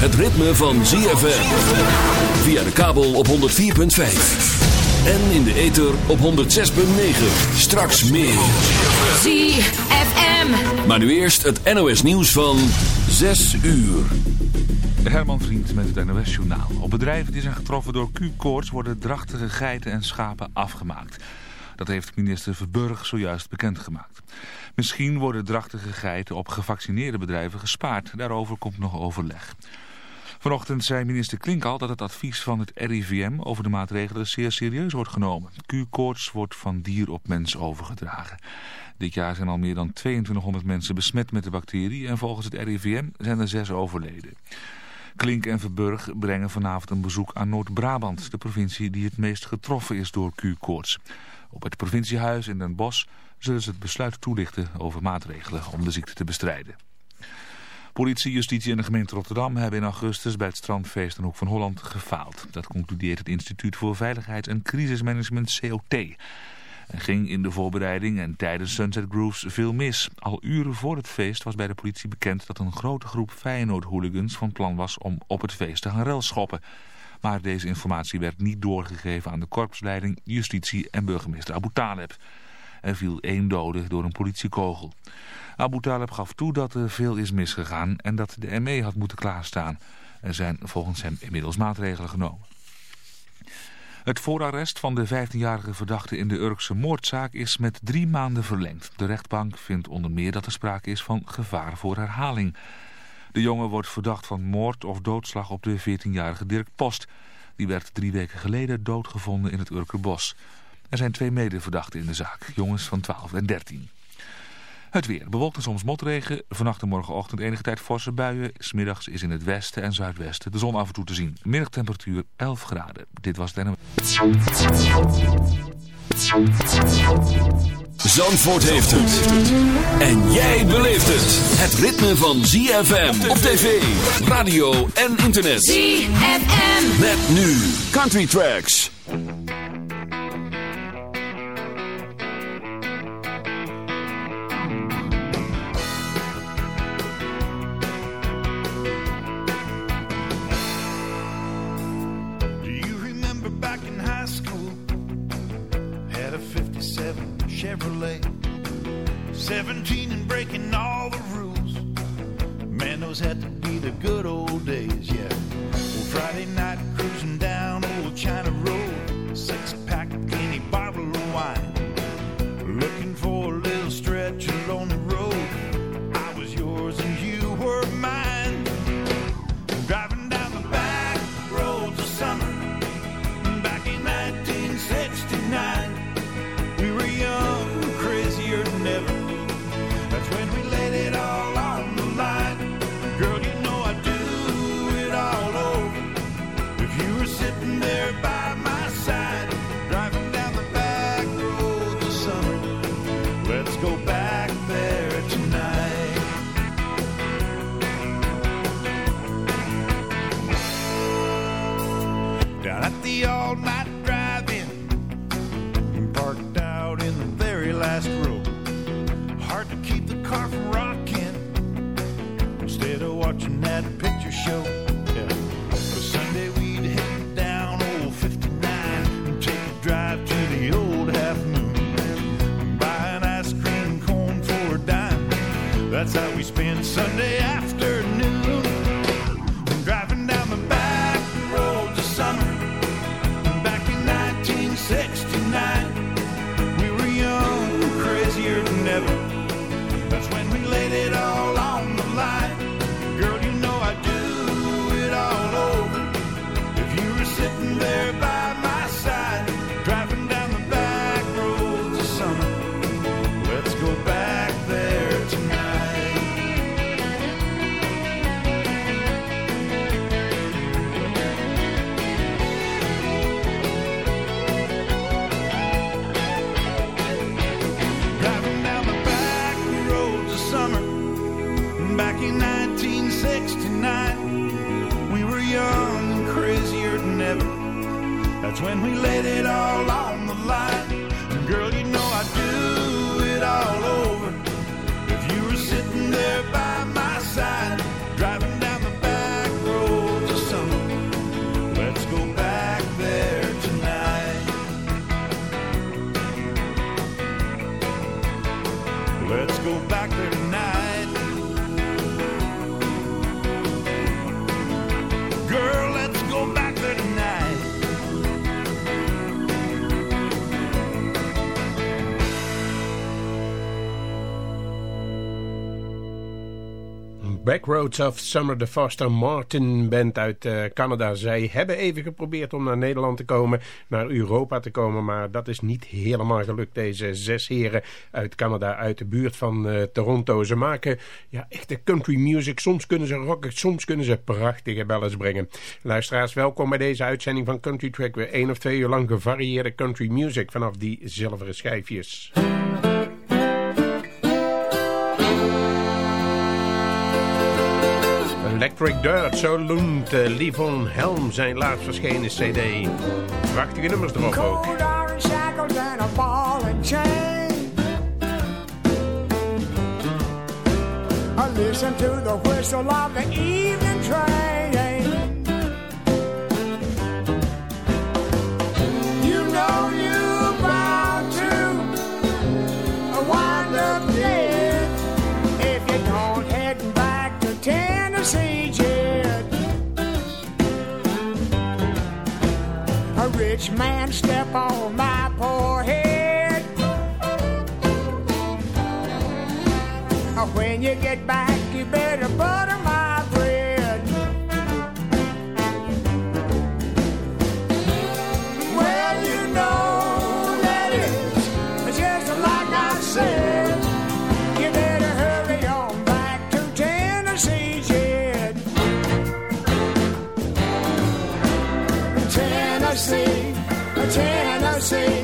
het ritme van ZFM. Via de kabel op 104.5. En in de ether op 106.9. Straks meer. ZFM. Maar nu eerst het NOS nieuws van 6 uur. Herman Vriend met het NOS Journaal. Op bedrijven die zijn getroffen door Q-koorts worden drachtige geiten en schapen afgemaakt. Dat heeft minister Verburg zojuist bekendgemaakt. Misschien worden drachtige geiten op gevaccineerde bedrijven gespaard. Daarover komt nog overleg. Vanochtend zei minister Klink al dat het advies van het RIVM over de maatregelen zeer serieus wordt genomen. Q-koorts wordt van dier op mens overgedragen. Dit jaar zijn al meer dan 2200 mensen besmet met de bacterie en volgens het RIVM zijn er zes overleden. Klink en Verburg brengen vanavond een bezoek aan Noord-Brabant, de provincie die het meest getroffen is door Q-koorts. Op het provinciehuis in Den Bosch zullen ze het besluit toelichten over maatregelen om de ziekte te bestrijden. Politie, justitie en de gemeente Rotterdam hebben in augustus bij het strandfeest in Hoek van Holland gefaald. Dat concludeert het Instituut voor Veiligheid en Crisismanagement COT. Er ging in de voorbereiding en tijdens Sunset Grooves veel mis. Al uren voor het feest was bij de politie bekend dat een grote groep Feyenoord-hooligans van plan was om op het feest te gaan relschoppen. Maar deze informatie werd niet doorgegeven aan de korpsleiding, justitie en burgemeester Abu Taleb. Er viel één dode door een politiekogel. Abu Taleb gaf toe dat er veel is misgegaan en dat de ME had moeten klaarstaan. Er zijn volgens hem inmiddels maatregelen genomen. Het voorarrest van de 15-jarige verdachte in de Urkse moordzaak is met drie maanden verlengd. De rechtbank vindt onder meer dat er sprake is van gevaar voor herhaling. De jongen wordt verdacht van moord of doodslag op de 14-jarige Dirk Post. Die werd drie weken geleden doodgevonden in het Urkerbos. Er zijn twee medeverdachten in de zaak, jongens van 12 en 13. Het weer. Bewolkt en soms motregen. Vannacht en morgenochtend enige tijd forse buien. Smiddags is in het westen en zuidwesten de zon af en toe te zien. Middagtemperatuur 11 graden. Dit was het Zandvoort heeft het. En jij beleeft het. Het ritme van ZFM op tv, radio en internet. ZFM. Met nu Country Tracks. Chevrolet. 17 and breaking all the rules. Man, those had to be the good old days, yeah. Well, Friday night cruising down old China Sunday Roads of Summer de Foster Martin band uit eh, Canada. Zij hebben even geprobeerd om naar Nederland te komen, naar Europa te komen, maar dat is niet helemaal gelukt. Deze zes heren uit Canada, uit de buurt van eh, Toronto. Ze maken ja, echte country music. Soms kunnen ze rocken, soms kunnen ze prachtige ballads brengen. Luisteraars, welkom bij deze uitzending van Country Track. Weer één of twee uur lang gevarieerde country music vanaf die zilveren schijfjes. Electric Dirt, zo loont uh, eh, Livon Helm zijn laatst verschenen cd. Prachtige nummers erop ook. Listen to the whistle of the evening train rich man step on my poor head. When you get back, you better butter say.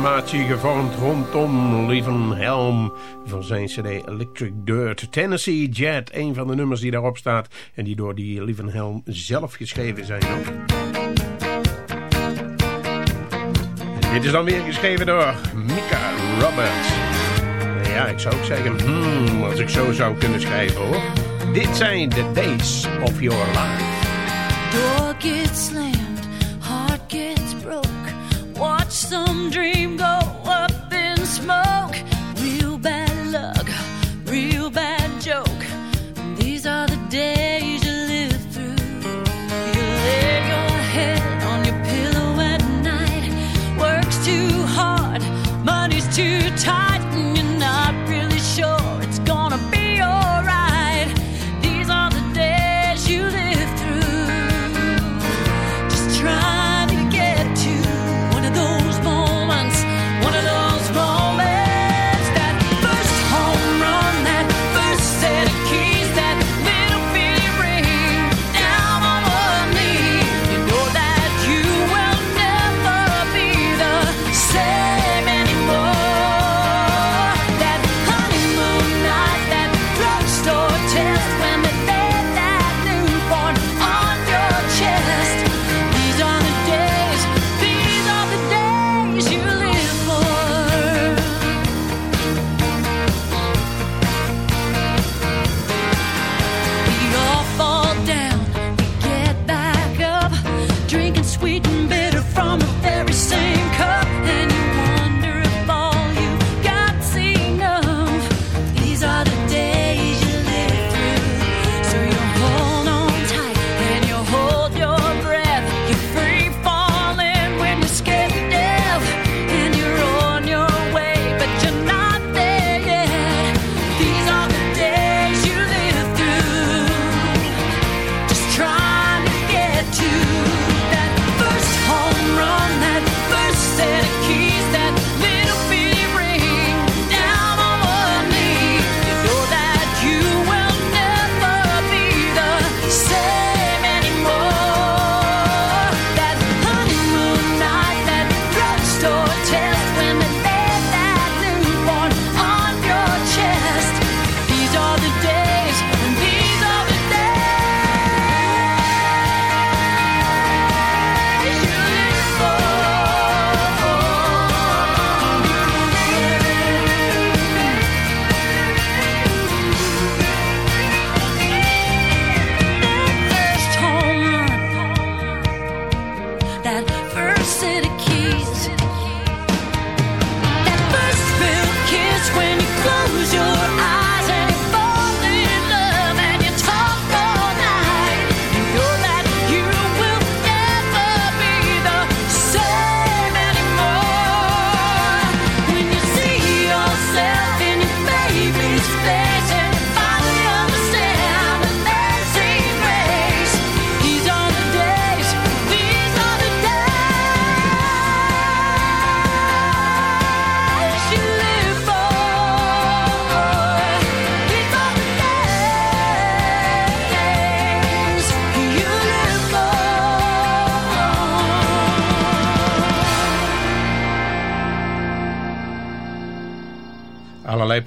formatie gevormd rondom Lieven Helm van zijn cd Electric Dirt. Tennessee Jet, een van de nummers die daarop staat en die door die Lieven Helm zelf geschreven zijn. Dit is dan weer geschreven door Mika Roberts. Ja, ik zou ook zeggen, hmm, als ik zo zou kunnen schrijven hoor. Dit zijn de days of your life. Door gets. watch some dream go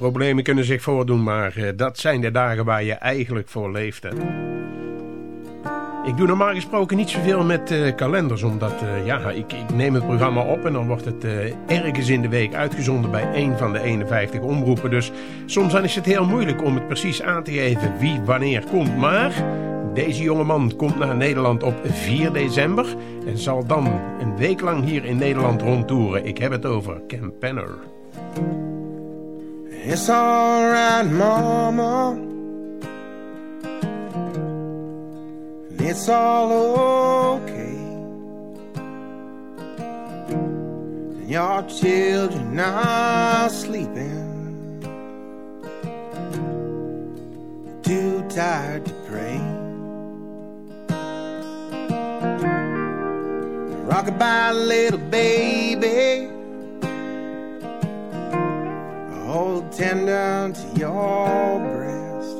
problemen kunnen zich voordoen, maar eh, dat zijn de dagen waar je eigenlijk voor leeft. Ik doe normaal gesproken niet zoveel met uh, kalenders, omdat uh, ja, ik, ik, neem het programma op en dan wordt het ergens in de week uitgezonden bij een van de 51 omroepen. Dus soms is het heel moeilijk om het precies aan te geven wie wanneer komt. Maar deze jongeman komt naar Nederland op 4 december en zal dan een week lang hier in Nederland rondtoeren. Ik heb het over Ken Penner. It's alright, mama. It's all okay. And your children are sleeping. Too tired to pray. Rock Rockabye, little baby. Hold tender to your breast.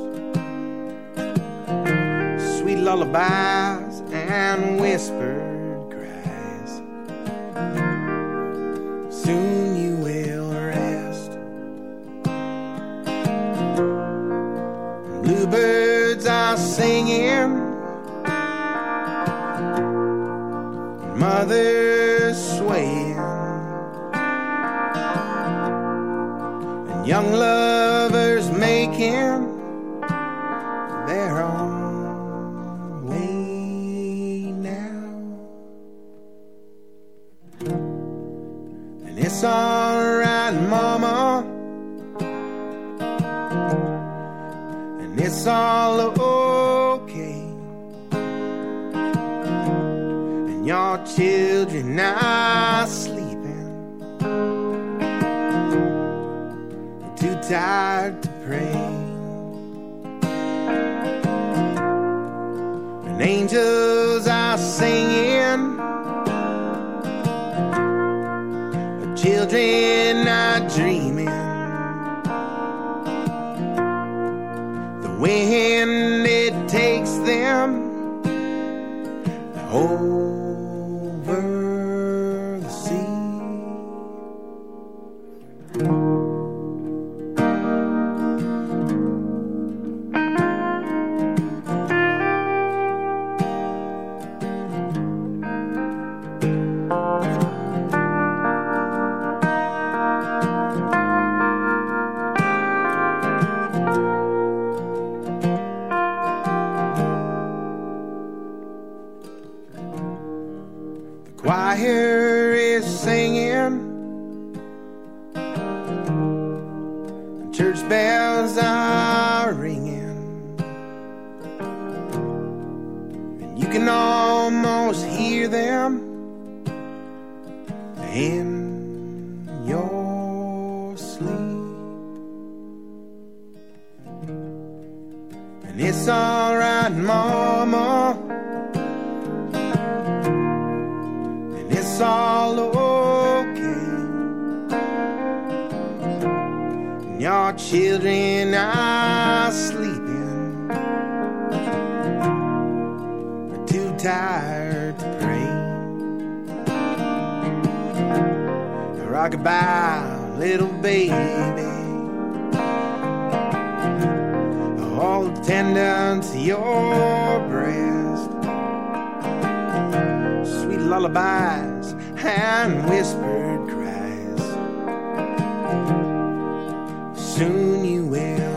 Sweet lullabies and whispered cries. Soon you will rest. Bluebirds are singing. Mothers young lovers making their own way now. And it's alright, Mama. And it's all okay. And your children are. Tired to pray. And angels are singing. Children are dreaming. Will,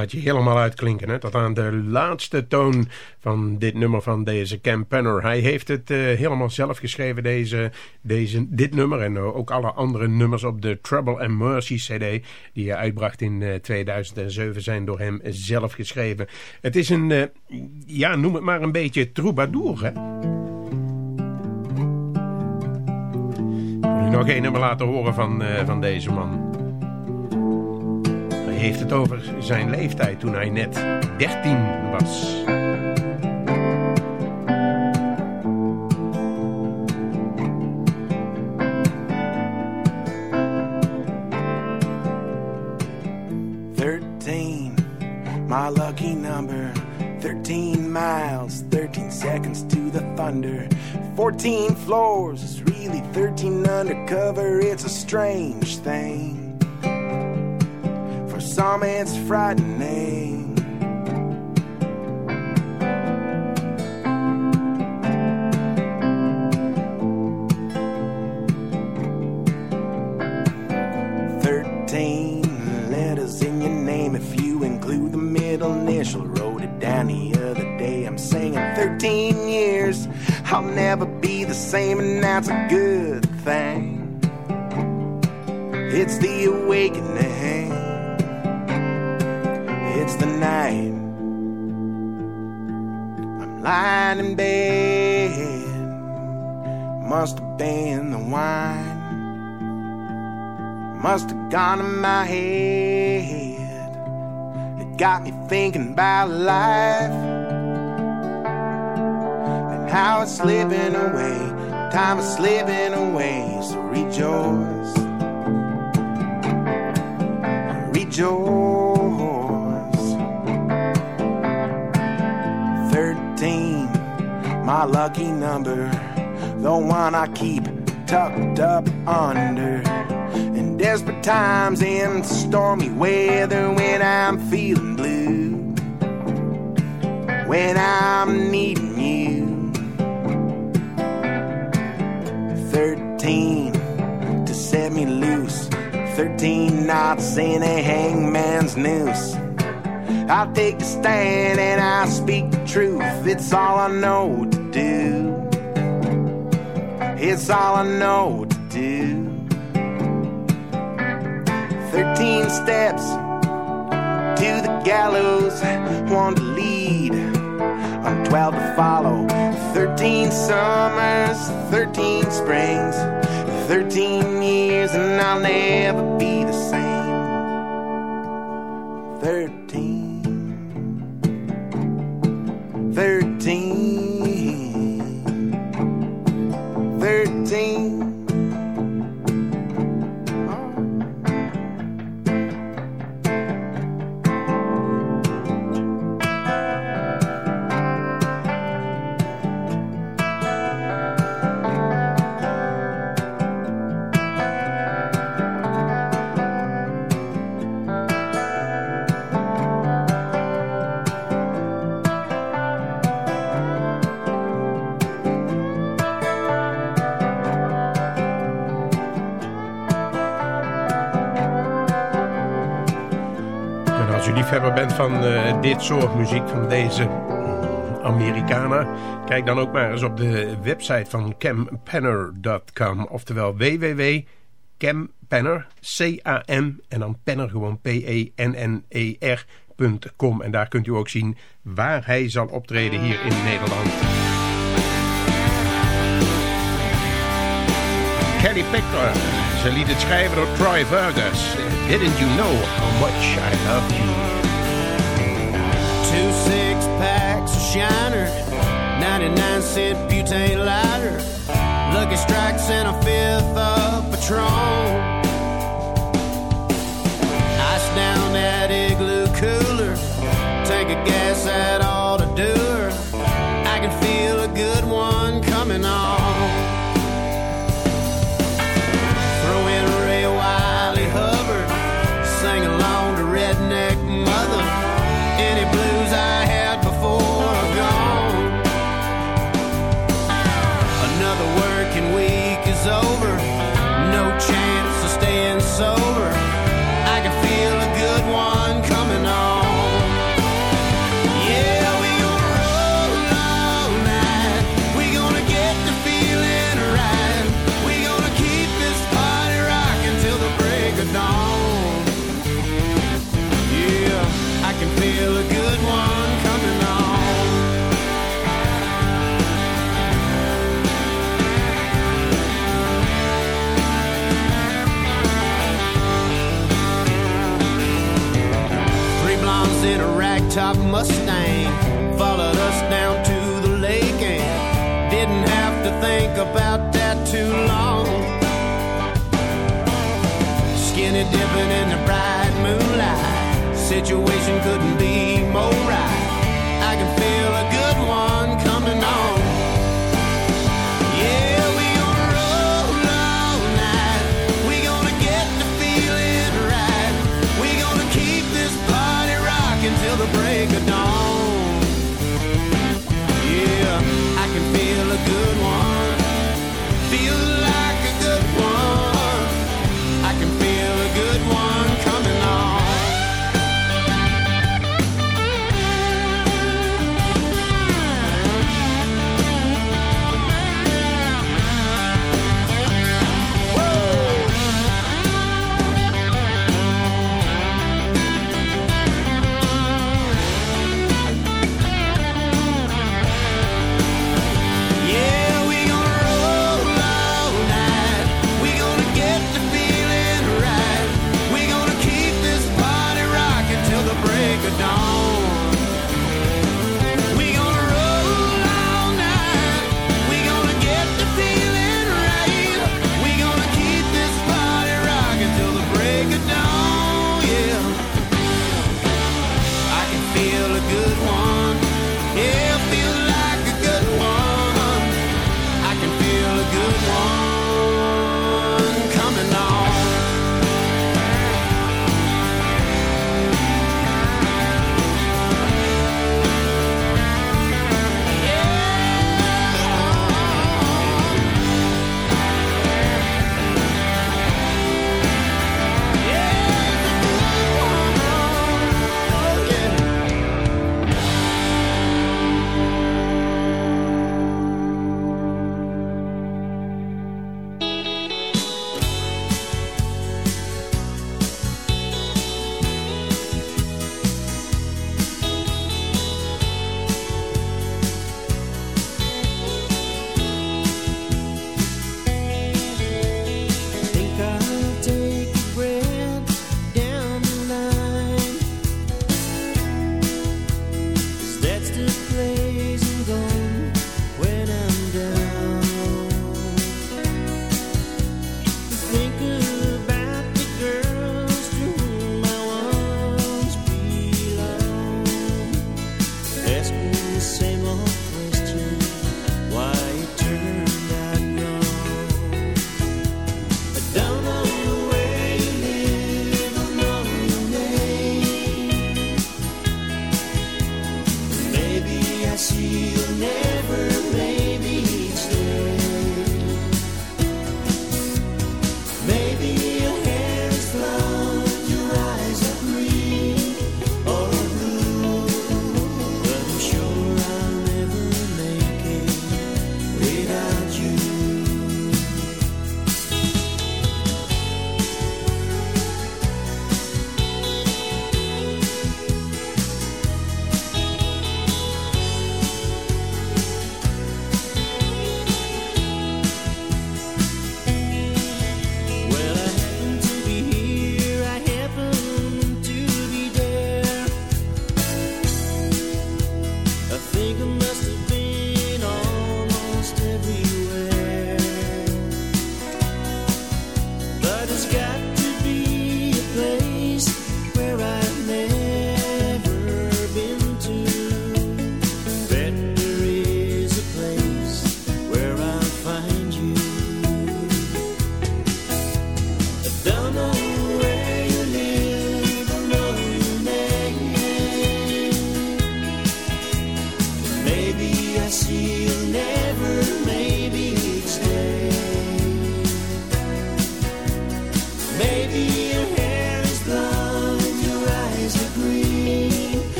laat je helemaal uitklinken. Hè? Tot aan de laatste toon van dit nummer van deze Cam Penner. Hij heeft het eh, helemaal zelf geschreven, deze, deze, dit nummer. En eh, ook alle andere nummers op de Trouble and Mercy CD... die hij uitbracht in eh, 2007 zijn door hem zelf geschreven. Het is een, eh, ja, noem het maar een beetje troubadour, hè? Nog één nummer laten horen van, eh, van deze man. Heeft het over zijn leeftijd toen hij net 13 was. Thirteen, my lucky number. Thirteen miles, thirteen seconds to the thunder. Fourteen floors is really thirteen undercover. It's a strange thing. Some, it's frightening. Thirteen letters in your name if you include the middle initial. Wrote it down the other day. I'm saying 13 years, I'll never be the same, and that's a good thing. It's the awakening, it's the night. I'm lying in bed, must have been the wine. Must have gone to my head. It got me thinking about life and how it's slipping away. Time is slipping away, so rejoice. Rejoice. My lucky number, the one I keep tucked up under. In desperate times in stormy weather when I'm feeling blue. When I'm needing you. Thirteen to set me loose. Thirteen knots in a hangman's noose. I'll take a stand and I speak the truth. It's all I know to do. It's all I know to do. Thirteen steps to the gallows, one to lead, I'm twelve to follow. Thirteen summers, thirteen springs, thirteen years, and I'll never be the same. Thirteen, thirteen, liefhebber bent van eh, dit soort muziek, van deze Amerikanen, kijk dan ook maar eens op de website van campenner.com. Oftewel www.campenner, C-A-M en dan penner gewoon P-E-N-N-E-R.com. En daar kunt u ook zien waar hij zal optreden hier in Nederland. Kelly Pickler. Ze liet het schrijven door Troy Vergus. Didn't you know how much I loved you? 99 cent butane lighter, Lucky Strikes and a fifth of Patron. Ice down that igloo cooler, tank of gas that top Mustang followed us down to the lake and didn't have to think about that too long. Skinny dipping in the bright moonlight, situation couldn't be more right.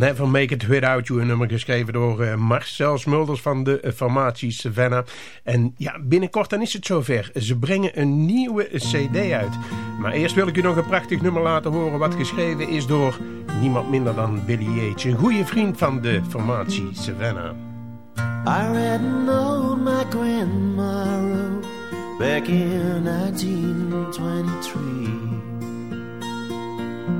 Never Make It Without You. Een nummer geschreven door uh, Marcel Smulders van de uh, formatie Savannah. En ja, binnenkort dan is het zover. Ze brengen een nieuwe cd uit. Maar eerst wil ik u nog een prachtig nummer laten horen... wat geschreven is door niemand minder dan Billy Yates. Een goede vriend van de formatie Savannah. I read known my grandma back in 1923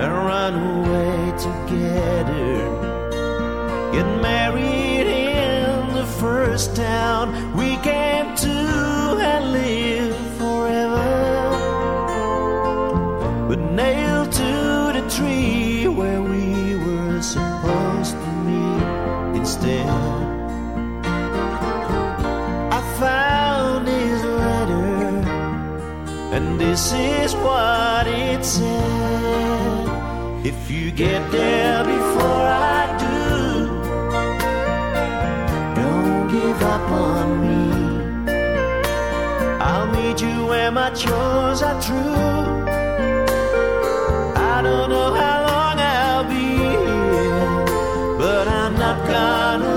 and run away together. Get married in the first town we came to and live forever. But nailed to the tree where we were supposed to meet instead. I found his letter, and this is what it said. If you get there before I do, don't give up on me. I'll meet you where my chores are true. I don't know how long I'll be here, but I'm not gonna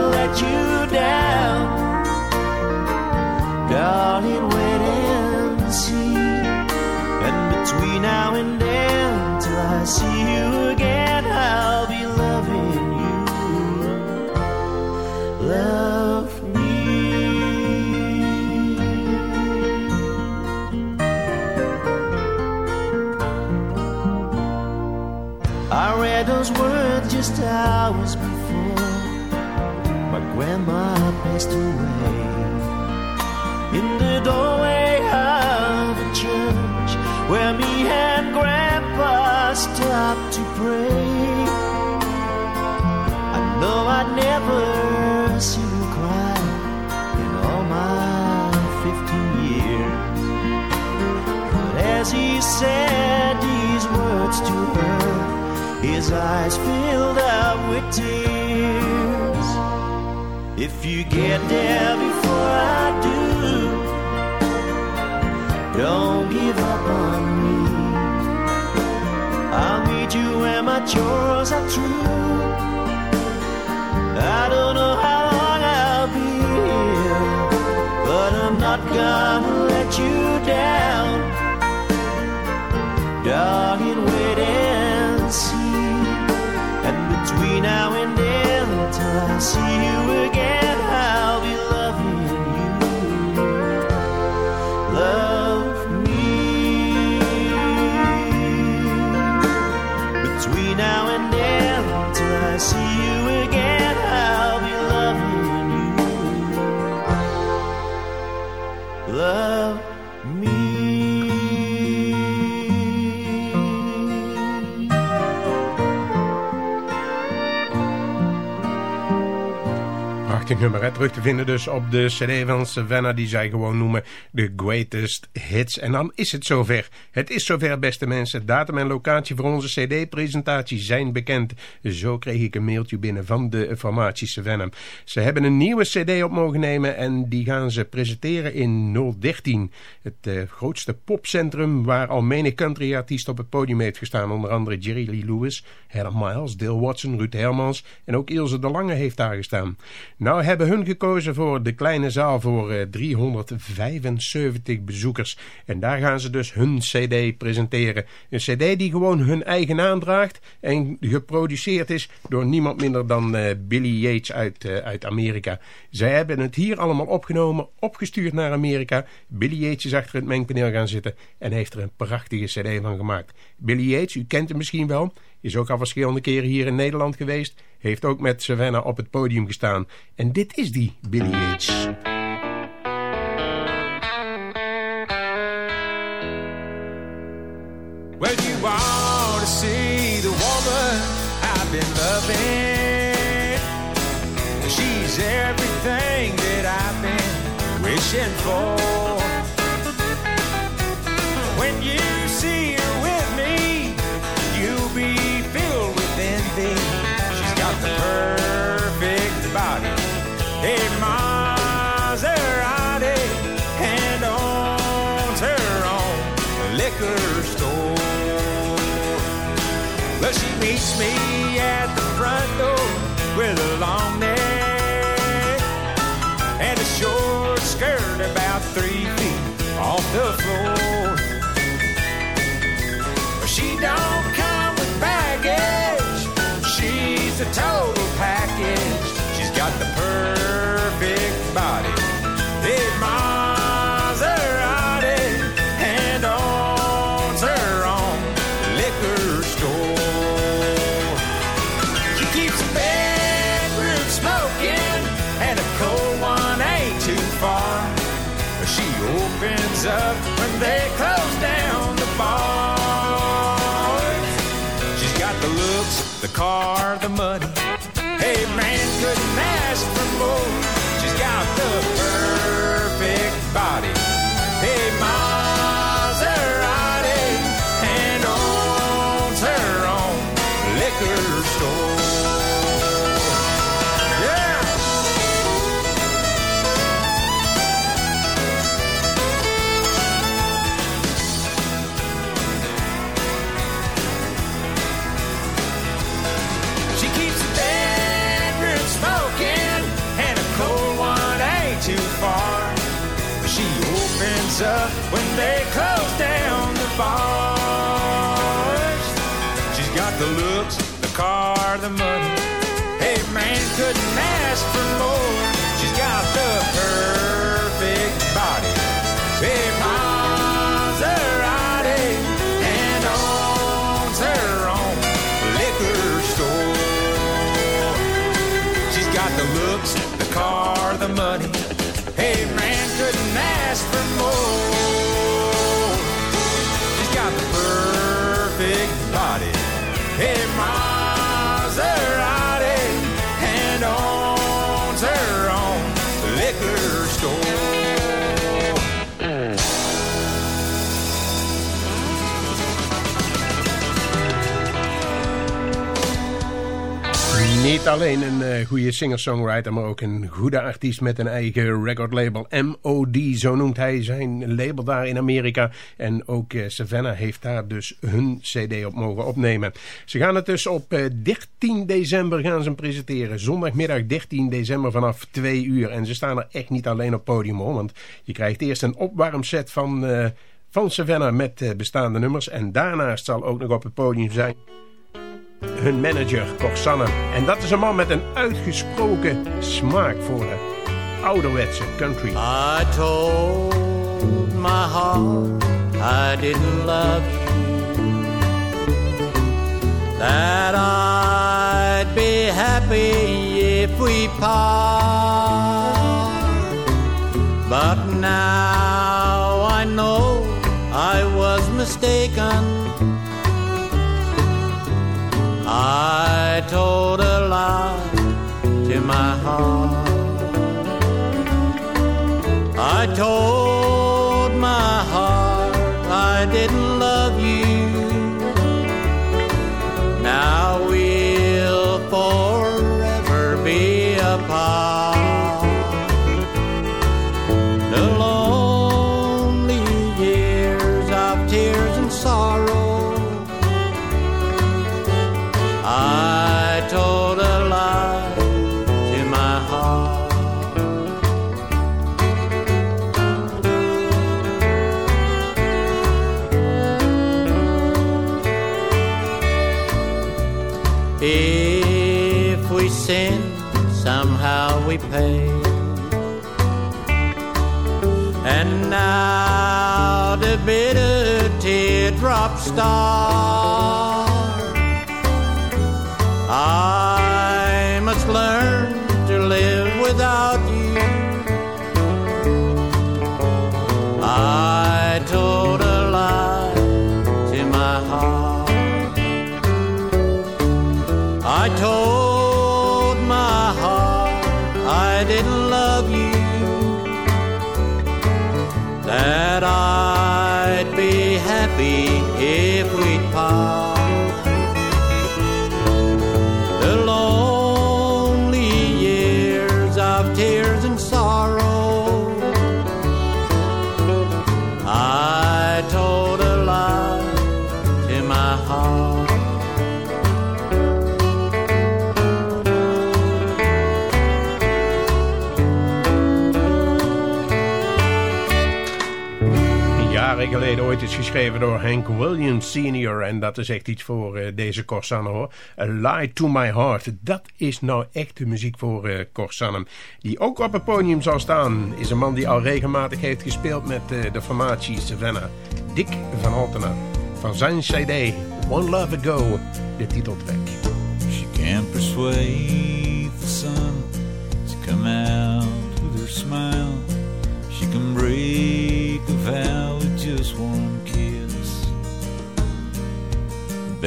I see you again, I'll be loving you. Love me. I read those words just hours before my grandma passed away. In the doorway of the church where me stopped to pray. I know I'd never seen her cry in all my 15 years. But as he said these words to her, his eyes filled up with tears. If you get there before I do, don't give up on me. I'll you where my chores are true. I don't know how long I'll be here, but I'm not gonna let you down. Darling, wait and see. And between now and then, till I see you again, nummer, hè? terug te vinden dus op de cd van Savannah... die zij gewoon noemen The Greatest Hits. En dan is het zover. Het is zover, beste mensen. Datum en locatie voor onze cd-presentatie zijn bekend. Zo kreeg ik een mailtje binnen van de formatie Savannah. Ze hebben een nieuwe cd op mogen nemen... en die gaan ze presenteren in 013. Het eh, grootste popcentrum waar al menig countryartiest op het podium heeft gestaan. Onder andere Jerry Lee Lewis, Helen Miles, Dale Watson, Ruud Hermans... en ook Ilse de Lange heeft daar gestaan. Nou hebben hun gekozen voor de kleine zaal voor eh, 375 bezoekers. En daar gaan ze dus hun cd presenteren. Een cd die gewoon hun eigen naam draagt en geproduceerd is door niemand minder dan eh, Billy Yates uit, eh, uit Amerika. Zij hebben het hier allemaal opgenomen, opgestuurd naar Amerika. Billy Yates is achter het mengpaneel gaan zitten en heeft er een prachtige cd van gemaakt. Billy Yates, u kent hem misschien wel, is ook al verschillende keren hier in Nederland geweest. Heeft ook met Savannah op het podium gestaan. En dit is die Billy Yates. Well, you want to see the woman been loving. She's everything that I've been wishing for. Liquor store. Well, she meets me at the front door with a long neck and a short skirt about three feet off the floor. She don't come with baggage. She's a total package. She's got the perfect body. The the money. Bars. She's got the looks, the car, the money. Hey, man couldn't ask for more. She's got the perfect body. Hey, Maserati, and owns her own liquor store. She's got the looks, the car, the money. Hey, man couldn't ask for more. big body. Hey, my. Niet alleen een eh, goede singer-songwriter, maar ook een goede artiest met een eigen recordlabel. MOD, zo noemt hij zijn label daar in Amerika. En ook eh, Savannah heeft daar dus hun cd op mogen opnemen. Ze gaan het dus op eh, 13 december gaan ze presenteren. Zondagmiddag 13 december vanaf 2 uur. En ze staan er echt niet alleen op podium hoor, want je krijgt eerst een opwarmset van... eh, van Savannah met eh, bestaande nummers. En daarnaast zal ook nog op het podium zijn hun manager Corsanne. En dat is een man met een uitgesproken smaak voor de ouderwetse country. I told my heart I didn't love you. That I'd be happy if we part. But now I know I was mistaken. I told a lie to my heart. I told 他。Geschreven door Hank Williams Sr. En dat is echt iets voor eh, deze Corsanne hoor. A Lie to My Heart. Dat is nou echt de muziek voor uh. Die ook op het podium zal staan. Is een man die al regelmatig heeft gespeeld met eh, de formatie Savannah. Dick van Altena. Van zijn cd One Love Ago. De titeltrack. She persuade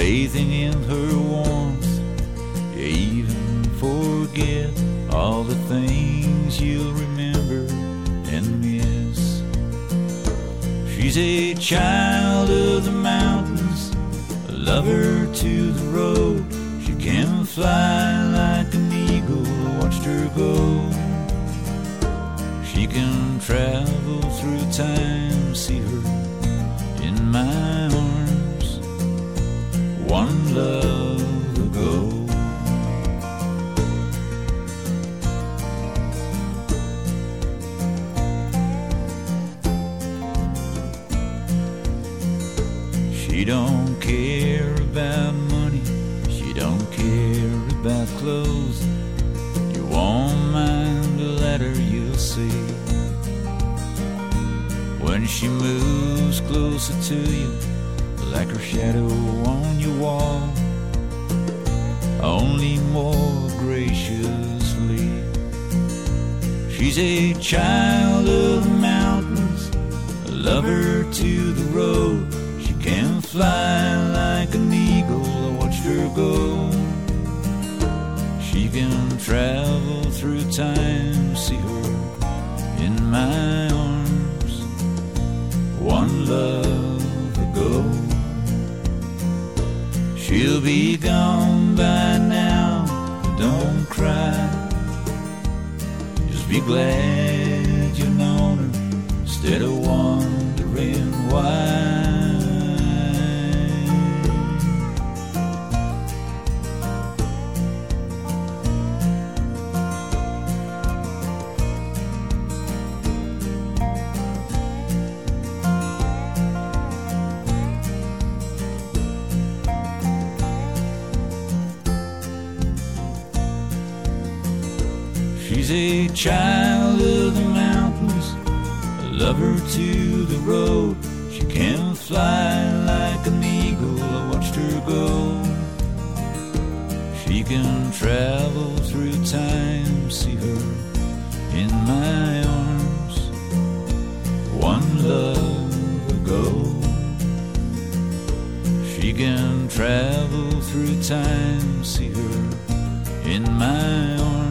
Bathing in her warmth, you even forget all the things you'll remember and miss. She's a child child lover to the road. She can fly like an eagle, I watched her go. She can travel through time, see her in my arms. One love ago. She can travel through time, see her in my arms.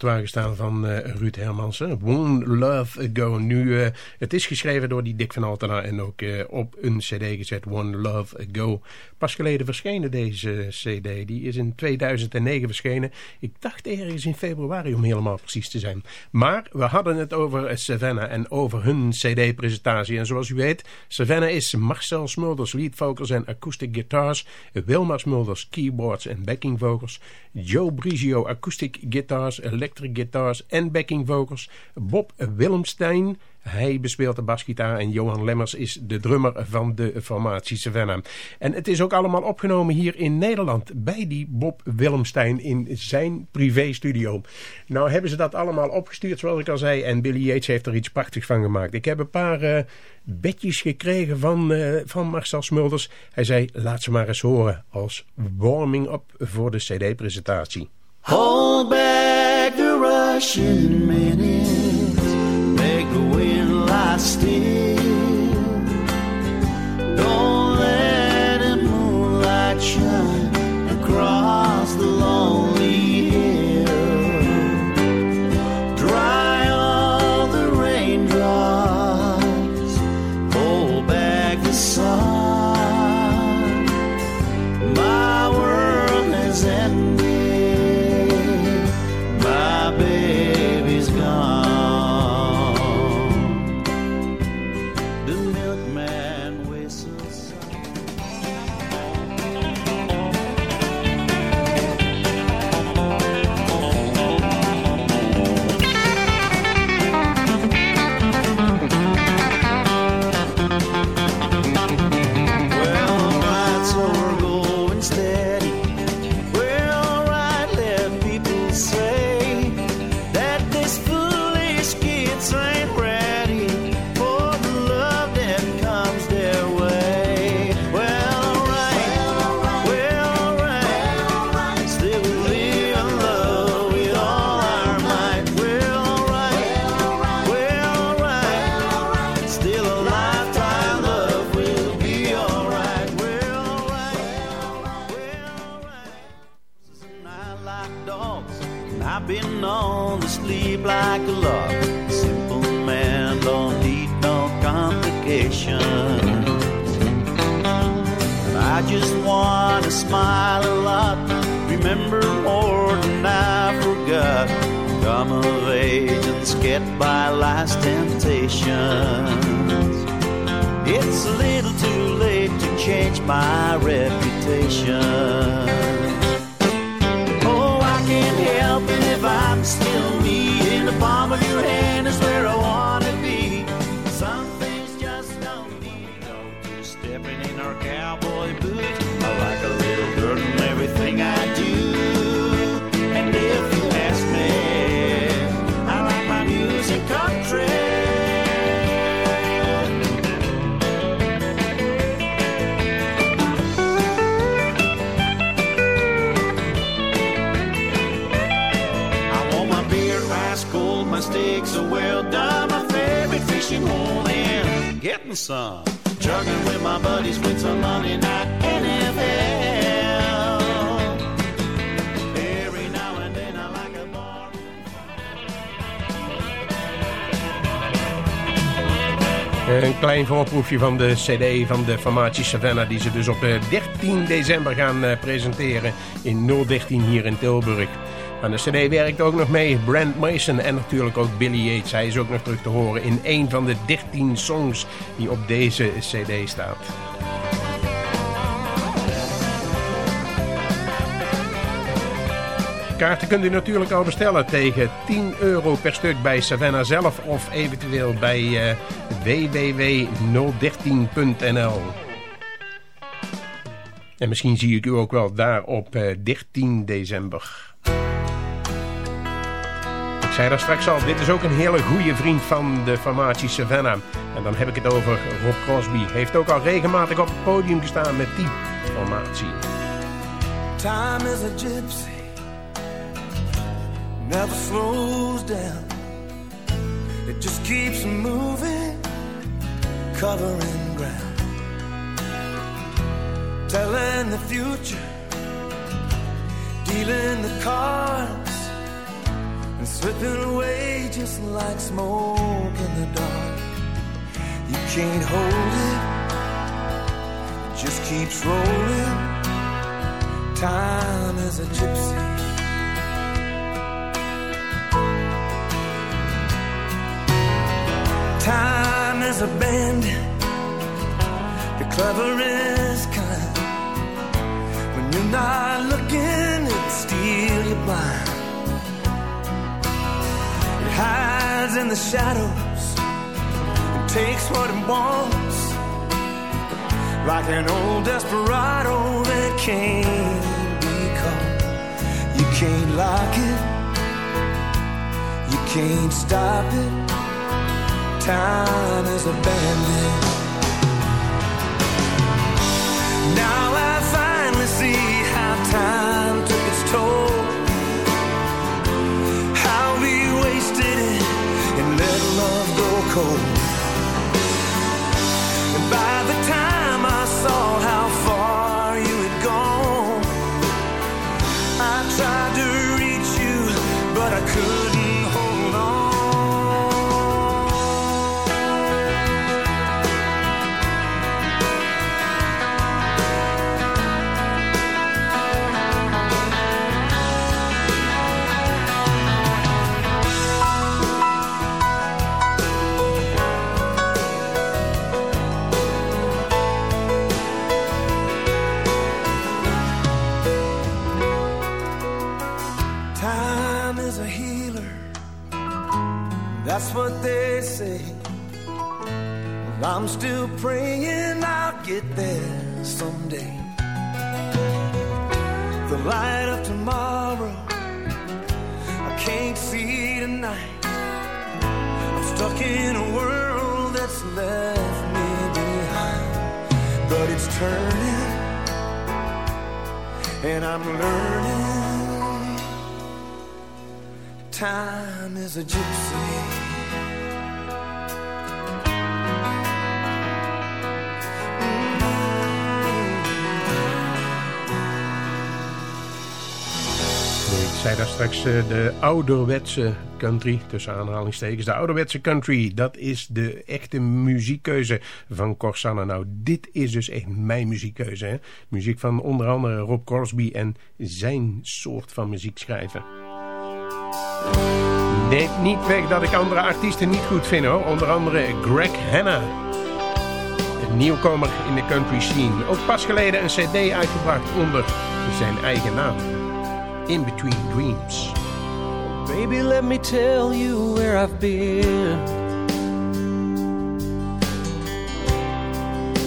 Repertoire gestaan van eh, Ruud Hermansen. One Love Ago. Nu, eh, het is geschreven door die Dick van Altena en ook eh, op een cd gezet. One Love Ago. Pas geleden verschenen deze cd. Die is in 2009 verschenen. Ik dacht ergens in februari om helemaal precies te zijn. Maar we hadden het over Savannah en over hun cd-presentatie. En zoals u weet, Savannah is Marcel Smulders lead vocals en acoustic guitars. Wilma Smulders keyboards en backing vocals. Joe Brigio acoustic guitars, electric guitars en backing vocals. Bob Willemstein, hij bespeelt de basgitaar en Johan Lemmers is de drummer van de formatie Savannah. En het is ook allemaal opgenomen hier in Nederland bij die Bob Willemstein in zijn privéstudio. Nou hebben ze dat allemaal opgestuurd zoals ik al zei en Billy Yates heeft er iets prachtigs van gemaakt. Ik heb een paar uh, bedjes gekregen van, uh, van Marcel Smulders. Hij zei laat ze maar eens horen als warming up voor de cd-presentatie. Hold rushing minutes, make the wind lie still. And I've been known to sleep like a log. Simple man don't need no complications. And I just want to smile a lot, remember more than I forgot. Come of age and skate by life's temptations. It's a little too late to change my reputation. With my. Een klein voorproefje van de cd van de formatie Savannah... die ze dus op eh, 13 december gaan eh, presenteren in 013 hier in Tilburg. Aan de cd werkt ook nog mee Brent Mason en natuurlijk ook Billy Yates. Hij is ook nog terug te horen in een van de 13 songs die op deze cd staat. Kaarten kunt u natuurlijk al bestellen tegen 10 euro per stuk bij Savannah zelf of eventueel bij eh, www.013.nl. En misschien zie ik u ook wel daar op eh, 13 december. Ik zei straks al, dit is ook een hele goede vriend van de formatie Savannah. En dan heb ik het over Rob Crosby. Heeft ook al regelmatig op het podium gestaan met die formatie. Time is a gypsy, never slows down. It just keeps moving, covering ground, telling the future, dealing the cards, slipping away just like smoke in the dark. You can't hold it, it just keeps rolling. Time is a gypsy. Time is a bandit, the cleverest kind. When you're not looking, it steal your blind. Hides in the shadows and takes what it wants like an old desperado that can't be caught. You can't lock it, you can't stop it. Time is a bandit. Now I finally see how time cold. And by the time I saw how far you had gone, I tried to reach you, but I couldn't eh, de ouderwetse country, tussen aanhalingstekens. De ouderwetse country, dat is de echte muziekkeuze van Corsanna. Nou, dit is dus echt mijn muziekkeuze. Hè? Muziek van onder andere Rob Crosby en zijn soort van muziek schrijven. Neemt niet weg dat ik andere artiesten niet goed vind hoor. Onder andere Greg Hanna. Een nieuwkomer in de country scene. Ook pas geleden een cd uitgebracht onder zijn eigen naam. In Between Dreams. Baby, let me tell you where I've been.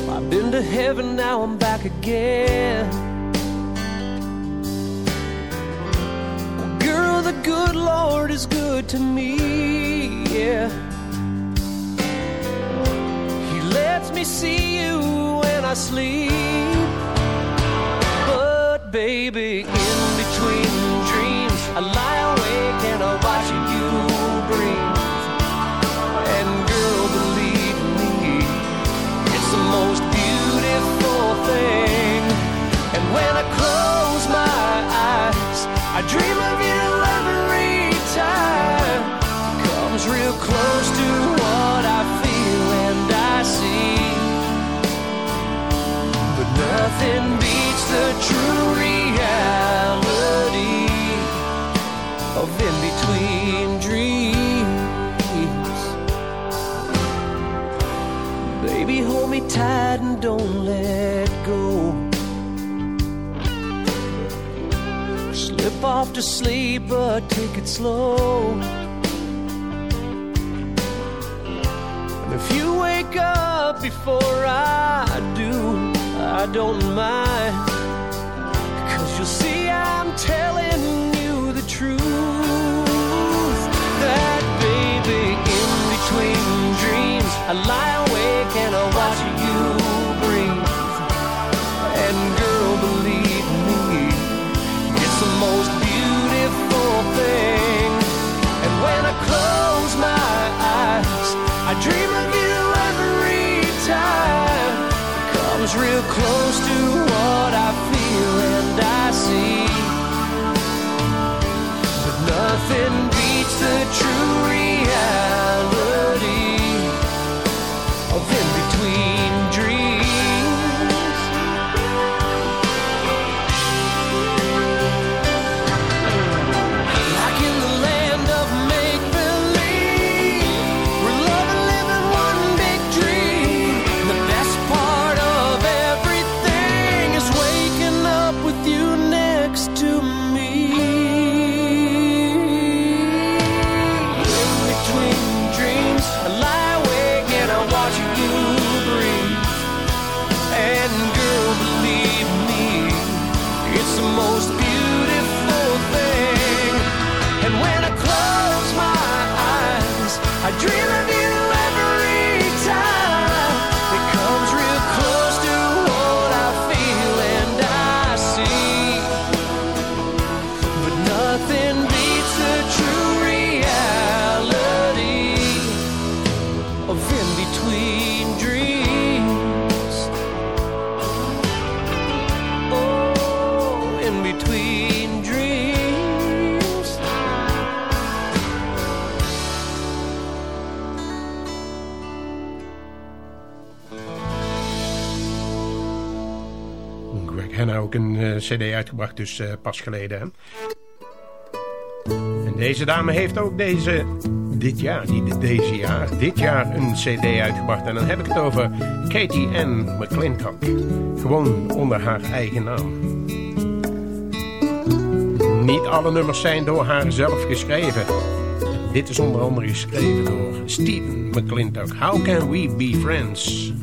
I've been to heaven, now I'm back again. Girl, the good Lord is good to me, yeah. He lets me see you when I sleep. But baby, in I dream of you every time. Comes real close to what I feel and I see. But nothing beats the true reality of in between dreams. Baby, hold me tight and don't let go. Off to sleep, but take it slow. And if you wake up before I do, I don't mind. Cause you'll see I'm telling you the truth. That baby, in between dreams, I lie awake and I watch you Real close to what I feel and I see. But nothing beats the true een eh, cd uitgebracht, dus eh, pas geleden. Hè? En deze dame heeft ook deze, dit jaar, niet deze jaar, dit jaar een cd uitgebracht. En dan heb ik het over Katie Ann McClintock. Gewoon onder haar eigen naam. Niet alle nummers zijn door haar zelf geschreven. Dit is onder andere geschreven door Stephen McClintock. How can we be friends?